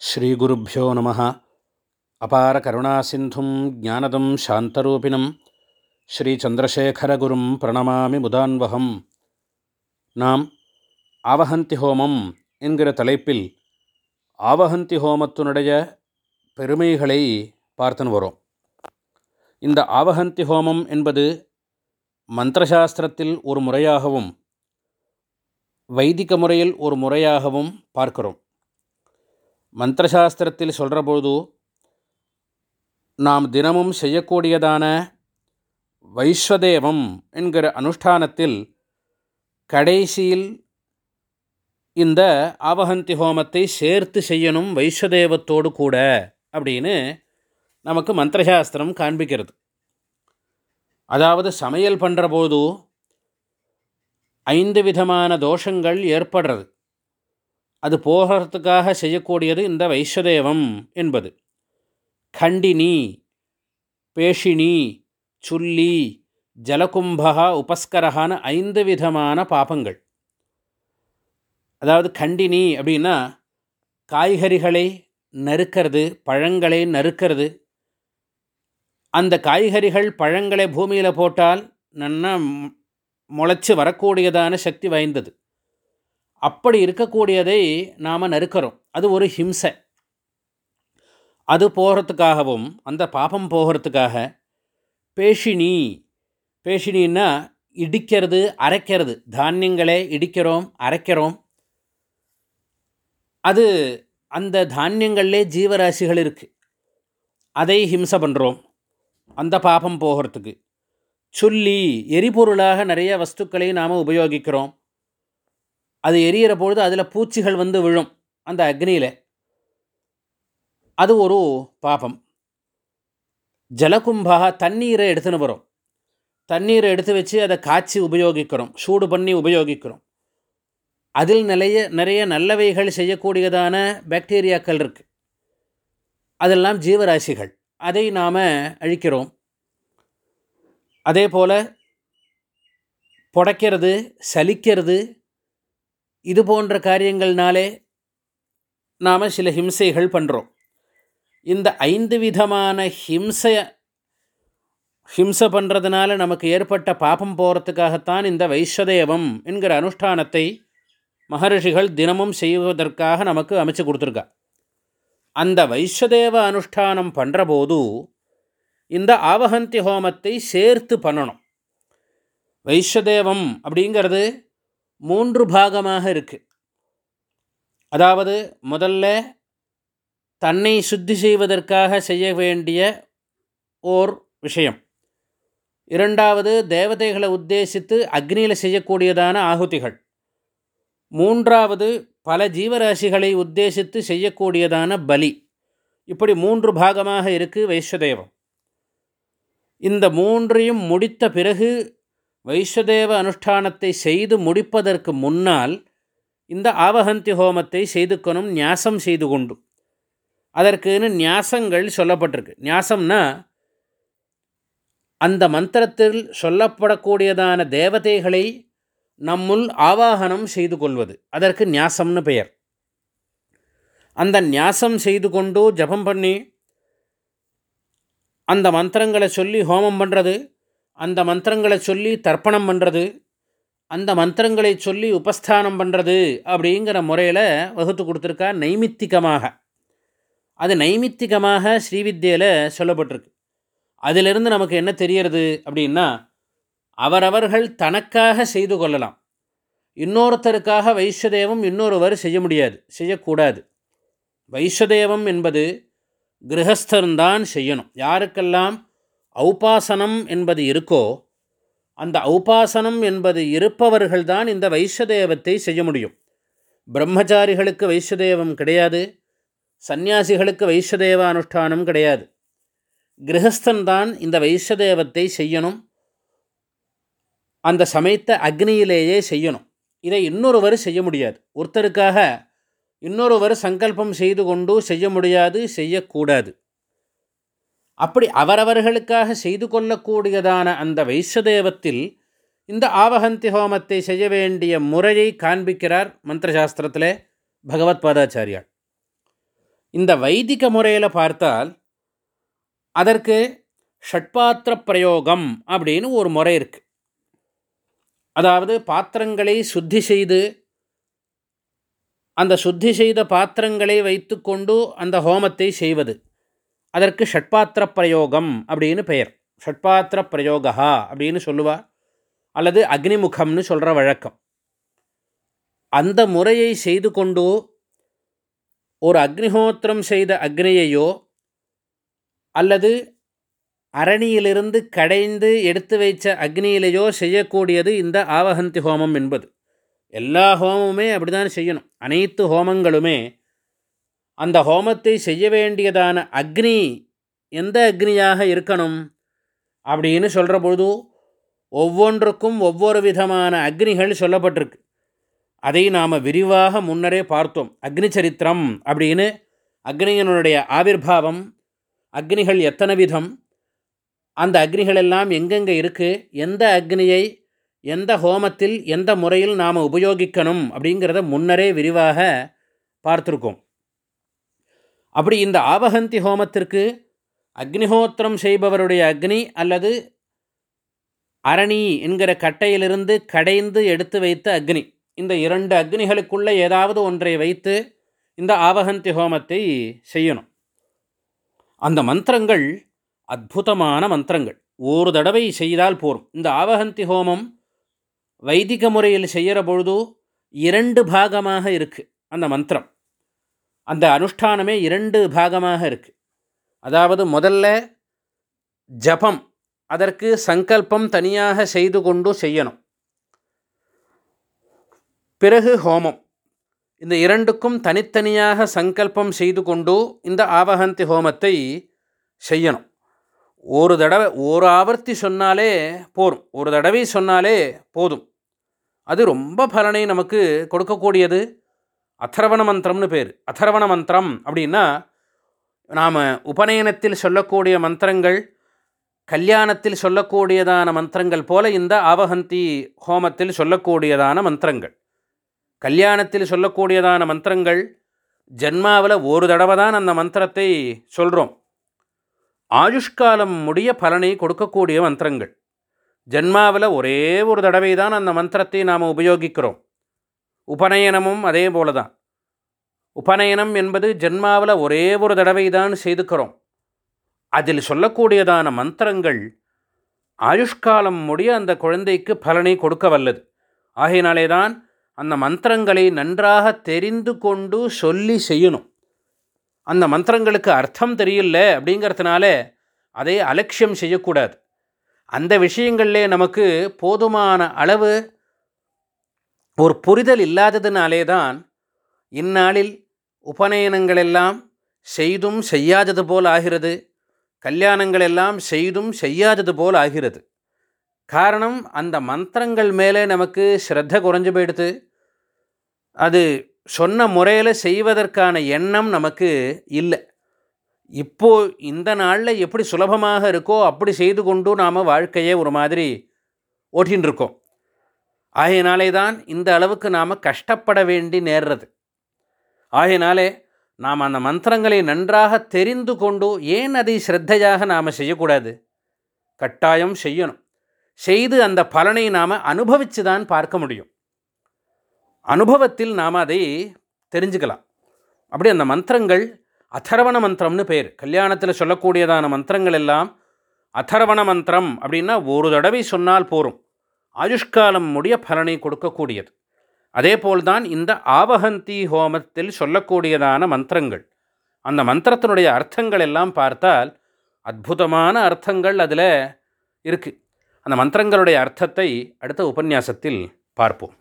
ஸ்ரீகுருப்போ நம. அபார கருணாசிந்தும் ஜானதம் சாந்தரூபிணம். ஸ்ரீச்சந்திரசேகரகுரும் பிரணமாமி முதான்வகம். நாம் ஆவஹந்தி ஹோமம் என்கிற தலைப்பில் ஆவஹந்தி ஹோமத்தினுடைய பெருமைகளை பார்த்துன்னு வரோம். இந்த ஆவஹந்தி ஹோமம் என்பது மந்திரசாஸ்திரத்தில் ஒரு முறையாகவும் வைதிக முறையில் ஒரு முறையாகவும் பார்க்கிறோம். மந்திரசாஸ்திரத்தில் சொல்கிற நாம் தினமும் செய்யக்கூடியதான வைஸ்வதேவம் என்கிற அனுஷ்டானத்தில் கடைசியில் இந்த ஆவகந்தி ஹோமத்தை சேர்த்து செய்யணும் வைஸ்வதேவத்தோடு கூட அப்படின்னு நமக்கு மந்திரசாஸ்திரம் காண்பிக்கிறது. அதாவது சமையல் பண்ணுற போது ஐந்து விதமான தோஷங்கள் ஏற்படுறது. அது போகிறதுக்காக செய்யக்கூடியது இந்த வைஸ்வதேவம் என்பது. கண்டினி பேஷினி சுல்லி ஜலகும்பகா உபஸ்கரகான ஐந்து விதமான பாபங்கள். அதாவது கண்டினி அப்படின்னா காய்கறிகளை நறுக்கிறது பழங்களை நறுக்கிறது. அந்த காய்கறிகள் பழங்களை பூமியில் போட்டால் நன்னா முளைச்சி வரக்கூடியதான சக்தி வாய்ந்தது. அப்படி இருக்கக்கூடியதை நாம் நறுக்கிறோம். அது ஒரு ஹிம்சை. அது போகிறதுக்காகவும் அந்த பாபம் போகிறதுக்காக பேஷினி பேஷினின்னா இடிக்கிறது அரைக்கிறது. தானியங்களை இடிக்கிறோம் அரைக்கிறோம். அது அந்த தானியங்கள்லே ஜீவராசிகள் இருக்குது அதை ஹிம்சை பண்ணுறோம் அந்த பாபம் போகிறதுக்கு. சொல்லி எரிபொருளாக நிறைய வஸ்துக்களை நாம் உபயோகிக்கிறோம். அது எரியிற பொழுது அதில் பூச்சிகள் வந்து விழும் அந்த அக்னியில். அது ஒரு பாபம். ஜலகும்பாக தண்ணீரை எடுத்துன்னு வரும். தண்ணீரை எடுத்து வச்சு அதை காய்ச்சி உபயோகிக்கிறோம் சூடு பண்ணி உபயோகிக்கிறோம். அதில் நிறைய நிறைய நல்லவைகள் செய்யக்கூடியதான பாக்டீரியாக்கள் இருக்குது அதெல்லாம் ஜீவராசிகள். அதை நாம் அழிக்கிறோம். அதே போல் புடைக்கிறது சலிக்கிறது இது போன்ற காரியங்கள்னாலே நாம் சில ஹிம்சைகள் பண்ணுறோம் இந்த ஐந்து விதமான ஹிம்சை ஹிம்சை பண்ணுறதுனால நமக்கு ஏற்பட்ட பாபம் போகிறதுக்காகத்தான் இந்த வைஸ்வதேவம் என்கிற அனுஷ்டானத்தை மகரிஷிகள் தினமும் செய்வதற்காக நமக்கு அமைச்சு கொடுத்துருக்கா. அந்த வைஸ்வதேவ அனுஷ்டானம் பண்ணுறபோது இந்த ஆவகந்தி ஹோமத்தை சேர்த்து பண்ணணும். வைஸ்வதேவம் அப்படிங்கிறது மூன்று பாகமாக இருக்குது அதாவது முதல்ல தன்னை சுத்தி செய்வதற்காக செய்ய வேண்டிய ஓர் விஷயம். இரண்டாவது தேவதைகளை உத்தேசித்து அக்னியில் செய்யக்கூடியதான ஆகுதிகள். மூன்றாவது பல ஜீவராசிகளை உத்தேசித்து செய்யக்கூடியதான பலி. இப்படி மூன்று பாகமாக இருக்குது வைஸ்வதேவம் இந்த மூன்றையும் முடித்த பிறகு வைஸ்வதேவ அனுஷ்டானத்தை செய்து முடிப்பதற்கு முன்னால் இந்த ஆவகந்தி ஹோமத்தை செய்துக்கணும் நியாசம் செய்து கொண்டு. அதற்குன்னு நியாசங்கள் சொல்லப்பட்டிருக்கு. நியாசம்னா அந்த மந்திரத்தில் சொல்லப்படக்கூடியதான தேவதைகளை நம்முள் ஆவாகனம் செய்து கொள்வது. அதற்கு நியாசம்னு பெயர். அந்த நியாசம் செய்து கொண்டு ஜபம் பண்ணி அந்த மந்திரங்களை சொல்லி ஹோமம் பண்ணுறது அந்த மந்திரங்களை சொல்லி தர்ப்பணம் பண்ணுறது அந்த மந்திரங்களை சொல்லி உபஸ்தானம் பண்ணுறது அப்படிங்கிற முறையில் வகுத்து கொடுத்துருக்கா நைமித்திகமாக. அது நைமித்திகமாக ஸ்ரீவித்யில் சொல்லப்பட்டிருக்கு. அதிலிருந்து நமக்கு என்ன தெரியறது அப்படின்னா அவரவர்கள் தனக்காக செய்து கொள்ளலாம். இன்னொருத்தருக்காக வைஸ்வதேவம் இன்னொருவர் செய்ய முடியாது செய்யக்கூடாது. வைஸ்வதேவம் என்பது கிரகஸ்தர்தான் செய்யணும். யாருக்கெல்லாம் ஔபாசனம் என்பது இருக்கோ அந்த ஔபாசனம் என்பது இருப்பவர்கள்தான் இந்த வைஸ்வதேவத்தை செய்ய முடியும். பிரம்மச்சாரிகளுக்கு வைஸ்வதேவம் கிடையாது சந்நியாசிகளுக்கு வைஸ்வதேவ அனுஷ்டானம் கிடையாது. கிரகஸ்தன்தான் இந்த வைஸ்வதேவத்தை செய்யணும் அந்த சமைத்த அக்னியிலேயே செய்யணும். இதை இன்னொருவர் செய்ய முடியாது. ஒருத்தருக்காக இன்னொருவர் சங்கல்பம் செய்து கொண்டு செய்ய முடியாது செய்யக்கூடாது. அப்படி அவரவர்களுக்காக செய்து கொள்ளக்கூடியதான அந்த வைஸ்வதேவத்தில் இந்த ஆவகந்தி ஹோமத்தை செய்ய வேண்டிய முறையை காண்பிக்கிறார் மந்திரசாஸ்திரத்தில் பகவத் பாதாச்சாரியார். இந்த வைதிக முறையில் பார்த்தால் அதற்கு ஷட்பாத்திர பிரயோகம் அப்படின்னு ஒரு முறை இருக்குது அதாவது பாத்திரங்களை சுத்தி செய்து அந்த சுத்தி செய்த பாத்திரங்களை வைத்துக்கொண்டு அந்த ஹோமத்தை செய்வது. அதற்கு ஷட்பாத்திர பிரயோகம் அப்படின்னு பெயர். ஷட்பாத்திர பிரயோகா அப்படின்னு சொல்லுவா. அல்லது அக்னிமுகம்னு சொல்கிற வழக்கம். அந்த முறையை செய்து கொண்டு ஒரு அக்னிஹோத்திரம் செய்த அக்னியையோ அல்லது அரணியிலிருந்து கடைந்து எடுத்து வைச்ச அக்னியிலேயோ செய்யக்கூடியது இந்த ஆவகந்தி ஹோமம் என்பது. எல்லா ஹோமமுமே அப்படி தான் செய்யணும். அனைத்து ஹோமங்களுமே அந்த ஹோமத்தை செய்ய வேண்டியதான அக்னி எந்த அக்னியாக இருக்கணும்? அப்படின்னு சொல்கிற பொழுது ஒவ்வொன்றுக்கும் ஒவ்வொரு விதமான அக்னிகள் சொல்லப்பட்டிருக்கு. அதை நாம் விரிவாக முன்னரே பார்த்தோம். அக்னி சரித்திரம் அப்படின்னு அக்னியினுடைய ஆவிர்வாவம் அக்னிகள் எத்தனை விதம் அந்த அக்னிகள் எல்லாம் எங்கெங்கே இருக்குது எந்த அக்னியை எந்த ஹோமத்தில் எந்த முறையில் நாம் உபயோகிக்கணும் அப்படிங்கிறத முன்னரே விரிவாக பார்த்துருக்கோம். அப்படி இந்த ஆபகந்தி ஹோமத்திற்கு அக்னிஹோத்திரம் செய்பவருடைய அக்னி அல்லது அரணி என்கிற கட்டையிலிருந்து கடைந்து எடுத்து வைத்த அக்னி. இந்த இரண்டு அக்னிகளுக்குள்ளே ஏதாவது ஒன்றை வைத்து இந்த ஆவகந்தி ஹோமத்தை செய்யணும். அந்த மந்திரங்கள் அற்புதமான மந்திரங்கள். ஒரு தடவை செய்தால் போரும். இந்த ஆவகந்தி ஹோமம் வைதிக முறையில் செய்கிற பொழுது இரண்டு பாகமாக இருக்குது அந்த மந்திரம். அந்த அனுஷ்டானமே இரண்டு பாகமாக இருக்குது அதாவது முதல்ல ஜபம் அதற்கு சங்கல்பம் தனியாக செய்து கொண்டு செய்யணும். பிறகு ஹோமம். இந்த இரண்டுக்கும் தனித்தனியாக சங்கல்பம் செய்து கொண்டு இந்த ஆவகந்தி ஹோமத்தை செய்யணும். ஒரு தடவை ஒரு ஆவர்த்தி சொன்னாலே போரும் ஒரு தடவை சொன்னாலே போதும். அது ரொம்ப பலனை நமக்கு கொடுக்கக்கூடியது. அத்தரவண மந்திரம்னு பேர். அத்தரவண மந்திரம் அப்படின்னா நாம் உபநயனத்தில் சொல்லக்கூடிய மந்திரங்கள் கல்யாணத்தில் சொல்லக்கூடியதான மந்திரங்கள் போல இந்த ஆவகந்தி ஹோமத்தில் சொல்லக்கூடியதான மந்திரங்கள். கல்யாணத்தில் சொல்லக்கூடியதான மந்திரங்கள் ஜென்மாவில் ஒரு தடவை தான் அந்த மந்திரத்தை சொல்கிறோம் ஆயுஷ்காலம் முடிய பலனை கொடுக்கக்கூடிய மந்திரங்கள். ஜென்மாவில் ஒரே ஒரு தடவை தான் அந்த மந்திரத்தை நாம் உபயோகிக்கிறோம். உபநயனமும் அதே போல தான் உபநயனம் என்பது ஜென்மாவில் ஒரே ஒரு தடவை தான் செய்துக்கிறோம். அதில் சொல்லக்கூடியதான மந்திரங்கள் ஆயுஷ்காலம் முடிய அந்த குழந்தைக்கு பலனை கொடுக்க வல்லது. ஆகையினாலே தான் அந்த மந்திரங்களை நன்றாக தெரிந்து கொண்டு சொல்லி செய்யணும். அந்த மந்திரங்களுக்கு அர்த்தம் தெரியல அப்படிங்கிறதுனால அதை அலட்சியம் செய்யக்கூடாது. அந்த விஷயங்களிலே நமக்கு போதுமான அளவு ஒரு புரிதல் இல்லாததுனாலே தான் இந்நாளில் உபநயனங்கள் எல்லாம் செய்தும் செய்யாதது போல் ஆகிறது கல்யாணங்கள் எல்லாம் செய்தும் செய்யாதது போல் ஆகிறது. காரணம் அந்த மந்திரங்கள் மேலே நமக்கு ஸ்ரத்த குறைஞ்சு போயிடுது. அது சொன்ன முறையில் செய்வதற்கான எண்ணம் நமக்கு இல்லை. இப்போது இந்த நாளில் எப்படி சுலபமாக இருக்கோ அப்படி செய்து கொண்டு நாம் வாழ்க்கையை ஒரு மாதிரி ஓட்டின்னு இருக்கோம் ஆகையினாலே தான் இந்த அளவுக்கு நாம் கஷ்டப்பட வேண்டி நேர்றது. ஆகையினாலே நாம் அந்த மந்திரங்களை நன்றாக தெரிந்து கொண்டு ஏன் அதை ஸ்ரத்தையாக நாம் செய்யக்கூடாது? கட்டாயம் செய்யணும். செய்து அந்த பலனை நாம் அனுபவித்து தான் பார்க்க முடியும். அனுபவத்தில் நாம் அதை தெரிஞ்சுக்கலாம். அப்படி அந்த மந்திரங்கள் அதர்வண மந்திரம்னு பேர். கல்யாணத்தில் சொல்லக்கூடியதான மந்திரங்கள் எல்லாம் அதர்வண மந்திரம் அப்படின்னா ஒரு தடவை சொன்னால் போகும் ஆயுஷ்காலம் முடிய பலனை கொடுக்கக்கூடியது. அதே போல்தான் இந்த ஆவகந்தி ஹோமத்தில் சொல்லக்கூடியதான மந்திரங்கள். அந்த மந்திரத்தினுடைய அர்த்தங்கள் எல்லாம் பார்த்தால் அற்புதமான அர்த்தங்கள் அதில் இருக்குது அந்த மந்திரங்களுடைய அர்த்தத்தை அடுத்த உபன்யாசத்தில் பார்ப்போம்.